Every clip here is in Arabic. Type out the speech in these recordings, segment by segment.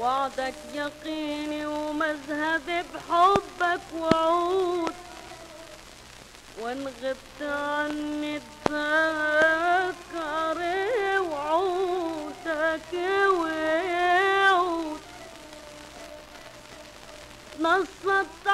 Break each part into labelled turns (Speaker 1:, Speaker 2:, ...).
Speaker 1: وعدك يقيني ومذهبي بحبك وعود. وإن غبت عني اتذكري وعودك وعود نصت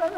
Speaker 2: Ay,